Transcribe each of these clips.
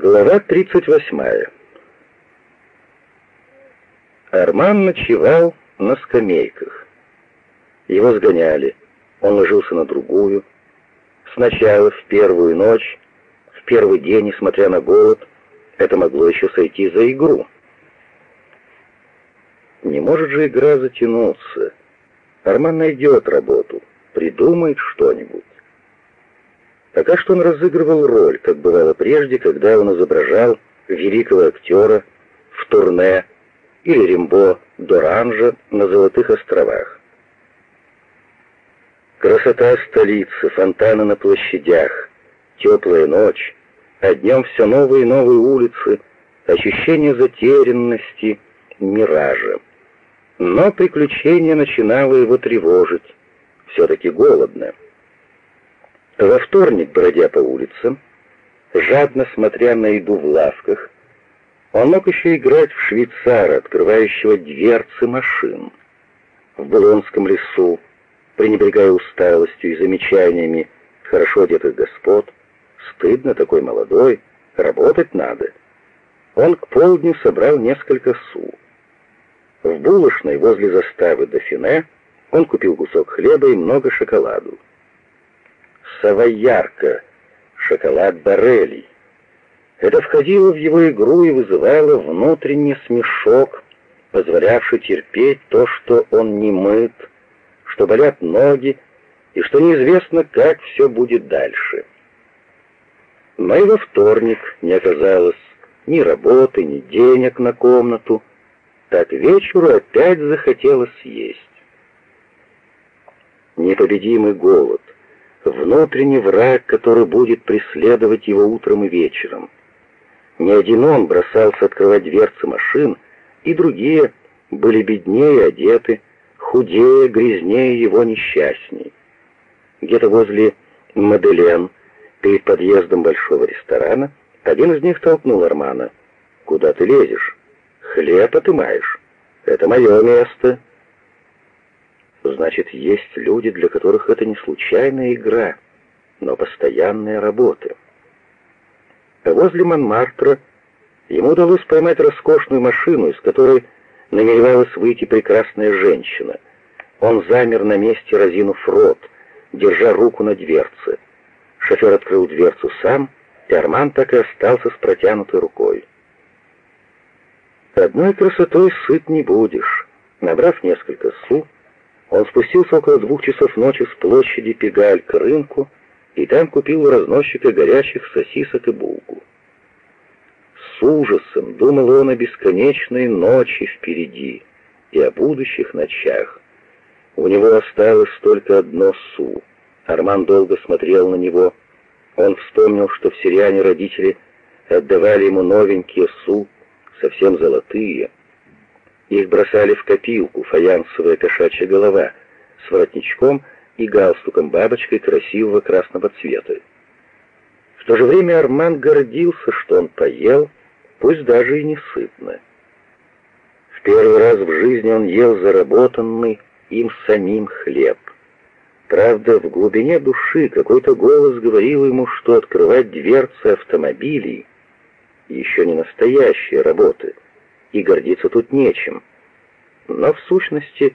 Глава 38. Арман ночевал на скамейках. Его сгоняли. Он ложился на другую. Сначала, в первую ночь, в первый день, несмотря на голод, это могло еще сойти за игру. Не может же игра затянуться. Арман найдет работу, придумает что-нибудь. Пока что он разыгрывал роль, как бывало прежде, когда он изображал великого актера в турне или Римбо Доранжа на Золотых островах. Красота столицы, фонтаны на площадях, теплая ночь, а днем все новые и новые улицы, ощущение затерянности, миража. Но приключение начинало его тревожить. Все-таки голодно. Во вторник, бродя по улицам, жадно смотря на еду в лавках, он мог еще играть в швейцара, открывающего дверцы машин. В Булонском лесу, пренебрегая усталостью и замечаниями хорошо одетых господ, стыдно такой молодой, работать надо. Он к полдню собрал несколько су. В булочной возле заставы Дофине он купил кусок хлеба и много шоколаду савоярка, шоколад Барелли. Это входило в его игру и вызывало внутренний смешок, позволявший терпеть то, что он не мыт, что болят ноги и что неизвестно, как все будет дальше. Но и во вторник не оказалось ни работы, ни денег на комнату. Так вечеру опять захотелось есть. Непобедимый голод — внутренний враг, который будет преследовать его утром и вечером. Не один он бросался открывать дверцы машин, и другие были беднее одеты, худее, грязнее его несчастней. Где-то возле Маделен, перед подъездом большого ресторана, один из них толкнул Армана. «Куда ты лезешь? Хлеб отымаешь. Это мое место». Значит, есть люди, для которых это не случайная игра, но постоянная работа. Возле Монмартра ему удалось поймать роскошную машину, из которой намеревалась выйти прекрасная женщина. Он замер на месте, разинув рот, держа руку на дверце. Шофер открыл дверцу сам, и Арман так и остался с протянутой рукой. Одной красотой сыт не будешь. Набрав несколько су, он спустился около двух часов ночи с площади Пегаль к рынку и там купил у разносчика горячих сосисок и булку. С ужасом думал он о бесконечной ночи впереди и о будущих ночах. У него осталось только одно су. Арман долго смотрел на него. Он вспомнил, что в Сириане родители отдавали ему новенькие су, совсем золотые, их бросали в копилку, фаянсовая кошачья голова с воротничком и галстуком-бабочкой красивого красного цвета. В то же время Арман гордился, что он поел, пусть даже и не сытно. В первый раз в жизни он ел заработанный им самим хлеб. Правда, в глубине души какой-то голос говорил ему, что открывать дверцы автомобилей еще не настоящая работа и гордиться тут нечем. Но в сущности,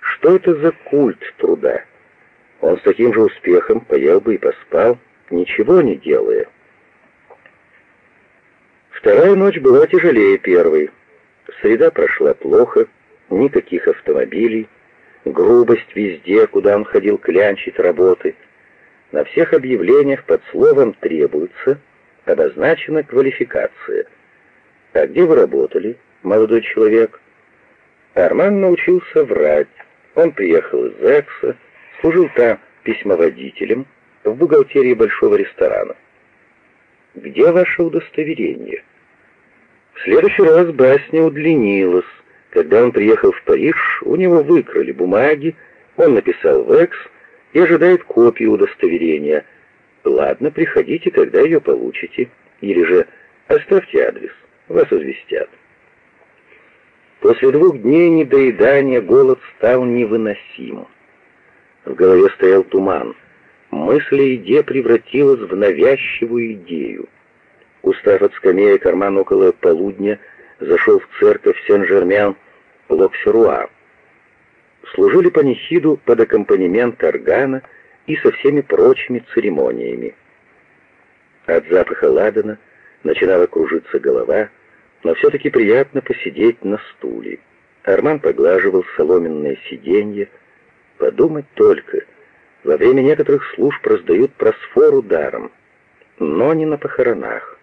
что это за культ труда? Он с таким же успехом поел бы и поспал, ничего не делая. Вторая ночь была тяжелее первой. Среда прошла плохо, никаких автомобилей, грубость везде, куда он ходил клянчить работы. На всех объявлениях под словом «требуется» обозначена квалификация. А где вы работали? Молодой человек. Арман научился врать. Он приехал из Экса, служил там письмоводителем в бухгалтерии большого ресторана. «Где ваше удостоверение?» В следующий раз басня удлинилась. Когда он приехал в Париж, у него выкрали бумаги, он написал в Экс и ожидает копию удостоверения. «Ладно, приходите, когда ее получите. Или же оставьте адрес, вас известят». После двух дней недоедания голод стал невыносимым. В голове стоял туман. Мысль о еде превратилась в навязчивую идею. Устав от скамеек, Арман около полудня зашел в церковь Сен-Жермен-Локсеруа. Служили панихиду под аккомпанемент органа и со всеми прочими церемониями. От запаха ладана начинала кружиться голова, но все-таки приятно посидеть на стуле. Арман поглаживал соломенное сиденье. Подумать только, во время некоторых служб раздают просфору даром, но не на похоронах.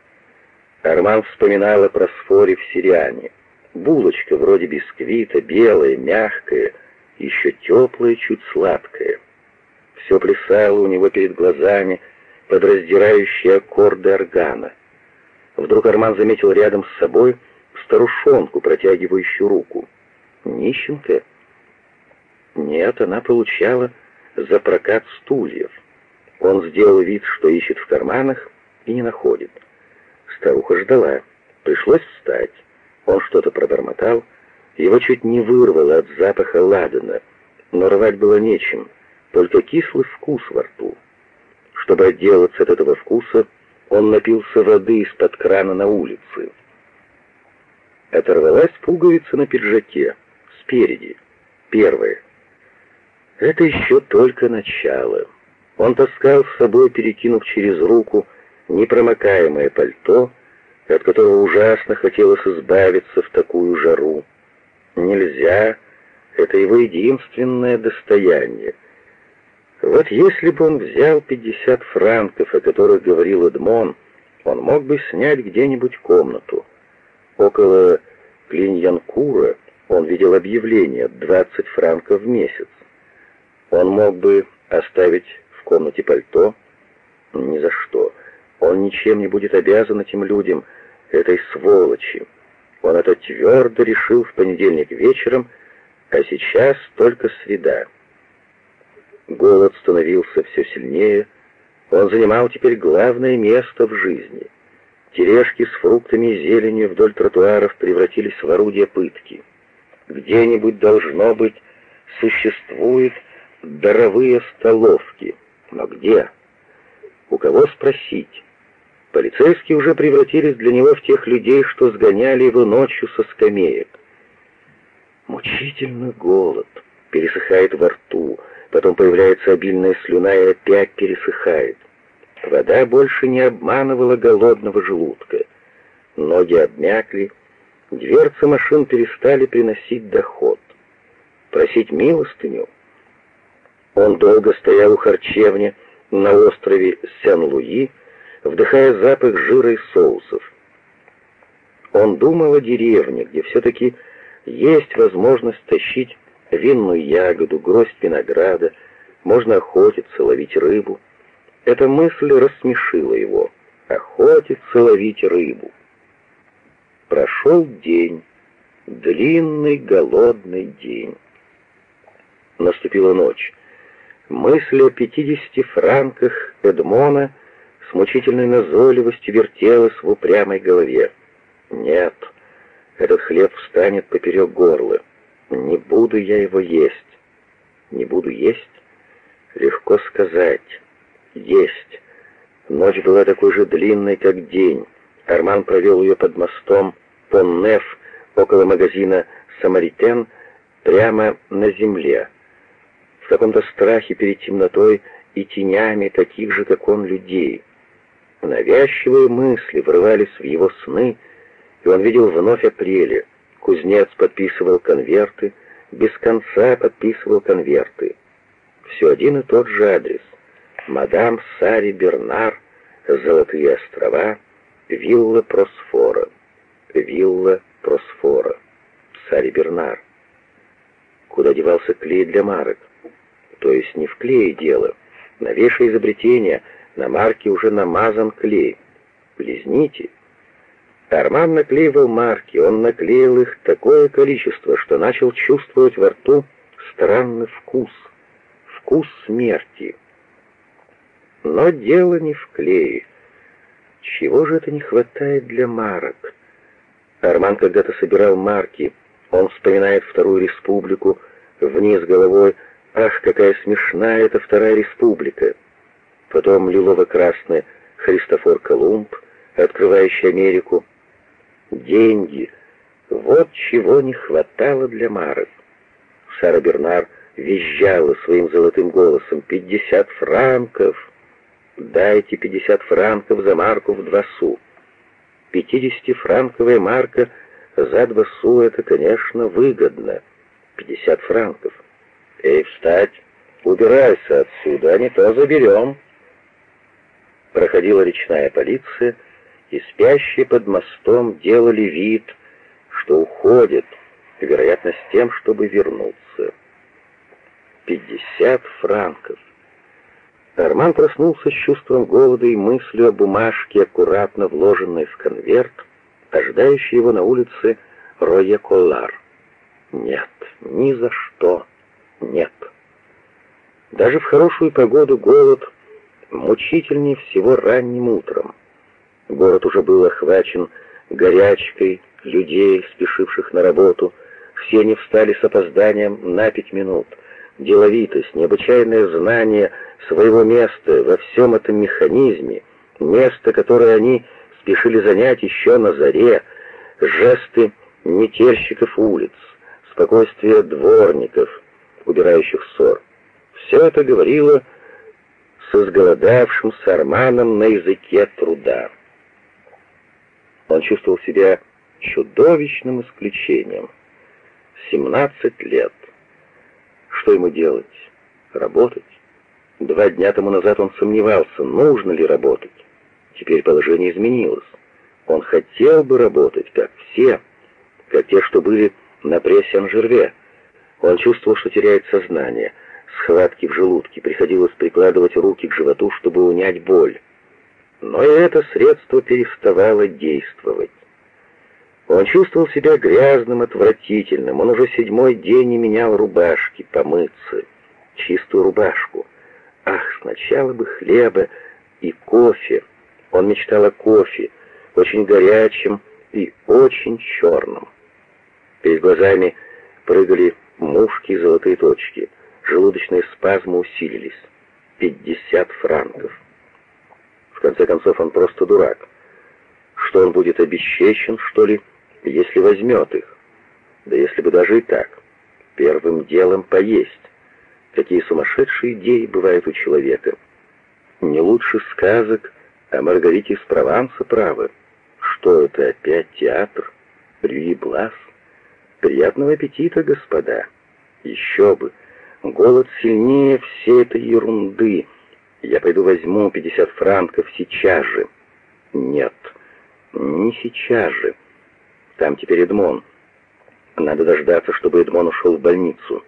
Арман вспоминал о просфоре в Сириане. Булочка вроде бисквита, белая, мягкая, еще теплая, чуть сладкая. Все плясало у него перед глазами под раздирающие аккорды органа. Вдруг Арман заметил рядом с собой старушонку, протягивающую руку. Нищенка? Нет, она получала за прокат стульев. Он сделал вид, что ищет в карманах, и не находит. Старуха ждала. Пришлось встать. Он что-то пробормотал. Его чуть не вырвало от запаха ладана, но рвать было нечем, только кислый вкус во рту. Чтобы отделаться от этого вкуса, он напился воды из-под крана на улице. Оторвалась пуговица на пиджаке, спереди, первая. Это еще только начало. Он таскал с собой, перекинув через руку, непромокаемое пальто, от которого ужасно хотелось избавиться в такую жару. Нельзя, это его единственное достояние. Вот если бы он взял 50 франков, о которых говорил Эдмон, он мог бы снять где-нибудь комнату. Около Клиньянкура он видел объявление 20 франков в месяц. Он мог бы оставить в комнате пальто? Ни за что. Он ничем не будет обязан этим людям, этой сволочи. Он это твердо решил в понедельник вечером, а сейчас только среда. Голод становился все сильнее, он занимал теперь главное место в жизни. Тележки с фруктами и зеленью вдоль тротуаров превратились в орудие пытки. Где-нибудь должно быть, существуют даровые столовки. Но где? У кого спросить? Полицейские уже превратились для него в тех людей, что сгоняли его ночью со скамеек. Мучительно голод, пересыхает во рту, потом появляется обильная слюна и опять пересыхает. Вода больше не обманывала голодного желудка. Ноги обмякли, дверцы машин перестали приносить доход. Просить милостыню? Он долго стоял у харчевни на острове Сен-Луи, вдыхая запах жира и соусов. Он думал о деревне, где все-таки есть возможность тащить винную ягоду, гроздь винограда, можно охотиться, ловить рыбу. Эта мысль рассмешила его. Охотиться, ловить рыбу. Прошел день, длинный голодный день. Наступила ночь. Мысль о пятидесяти франках Эдмона — с мучительной назойливостью вертелась в упрямой голове. «Нет, этот хлеб встанет поперек горла. Не буду я его есть. Не буду есть? Легко сказать. Есть. Ночь была такой же длинной, как день. Арман провел ее под мостом Поннеф около магазина «Самаритен» прямо на земле. В каком-то страхе перед темнотой и тенями таких же, как он, людей. Навязчивые мысли врывались в его сны, и он видел вновь апреля. Кузнец подписывал конверты, без конца подписывал конверты. Все один и тот же адрес. Мадам Сари Бернар, Золотые острова, вилла Просфора. Вилла Просфора. Сари Бернар. Куда девался клей для марок? То есть не в клее дело. Новейшее изобретение — на марке уже намазан клей. Лизните. Арман наклеивал марки, он наклеил их такое количество, что начал чувствовать во рту странный вкус. Вкус смерти. Но дело не в клее. Чего же это не хватает для марок? Арман когда-то собирал марки. Он вспоминает Вторую Республику, вниз головой. Ах, какая смешная эта Вторая Республика! потом лилово-красный Христофор Колумб, открывающий Америку. Деньги — вот чего не хватало для Мары. Сара Бернар визжала своим золотым голосом. «Пятьдесят франков! Дайте пятьдесят франков за марку в два су!» Пятидесятифранковая марка за два су — это, конечно, выгодно. Пятьдесят франков. «Эй, встать! Убирайся отсюда, а не то заберем!» Проходила речная полиция, и спящие под мостом делали вид, что уходят, вероятно, с тем, чтобы вернуться. Пятьдесят франков. Арман проснулся с чувством голода и мыслью о бумажке, аккуратно вложенной в конверт, ожидающей его на улице Роя Коллар. Нет, ни за что, нет. Даже в хорошую погоду голод мучительнее всего ранним утром. Город уже был охвачен горячкой людей, спешивших на работу. Все они встали с опозданием на пять минут. Деловитость, необычайное знание своего места во всем этом механизме, место, которое они спешили занять еще на заре, жесты метельщиков улиц, спокойствие дворников, убирающих ссор. Все это говорило с изголодавшимся Арманом на языке труда. Он чувствовал себя чудовищным исключением. 17 лет. Что ему делать? Работать? Два дня тому назад он сомневался, нужно ли работать. Теперь положение изменилось. Он хотел бы работать, как все, как те, что были на прессе Анжерве. Он чувствовал, что теряет сознание. Схватки в желудке, приходилось прикладывать руки к животу, чтобы унять боль. Но и это средство переставало действовать. Он чувствовал себя грязным, отвратительным. Он уже седьмой день не менял рубашки, помыться, чистую рубашку. Ах, сначала бы хлеба и кофе. Он мечтал о кофе, очень горячем и очень черном. Перед глазами прыгали мушки и золотые точки. Желудочные спазмы усилились. Пятьдесят франков. В конце концов, он просто дурак. Что он будет обесчещен, что ли, если возьмет их? Да если бы даже и так. Первым делом поесть. Какие сумасшедшие идеи бывают у человека. Не лучше сказок о Маргарите из Прованса правы. Что это опять театр? Рюи Блас? Приятного аппетита, господа. Еще бы. Голод сильнее всей этой ерунды. Я пойду возьму 50 франков сейчас же. Нет, не сейчас же. Там теперь Эдмон. Надо дождаться, чтобы Эдмон ушел в больницу.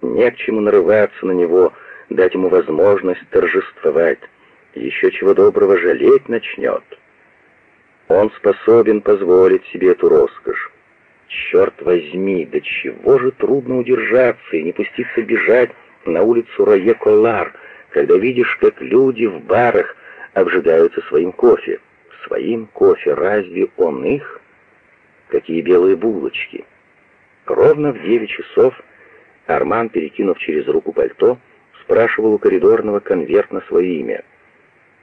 Не к чему нарываться на него, дать ему возможность торжествовать. Еще чего доброго жалеть начнет. Он способен позволить себе эту роскошь. Черт возьми, до чего же трудно удержаться и не пуститься бежать на улицу Рое-Коллар, когда видишь, как люди в барах обжигаются своим кофе. Своим кофе, разве он их? Какие белые булочки! Ровно в девять часов Арман, перекинув через руку пальто, спрашивал у коридорного конверт на свое имя.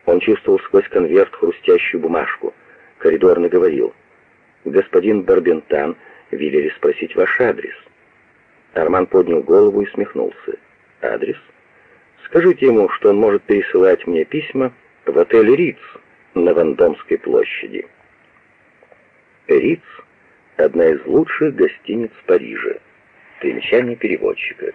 Он чувствовал сквозь конверт хрустящую бумажку. Коридорный говорил, «Господин Барбентан велели спросить ваш адрес». Арман поднял голову и смехнулся. «Адрес?» Скажите ему, что он может пересылать мне письма в отель Риц на Вандомской площади. Риц — одна из лучших гостиниц Парижа. Примечание переводчика.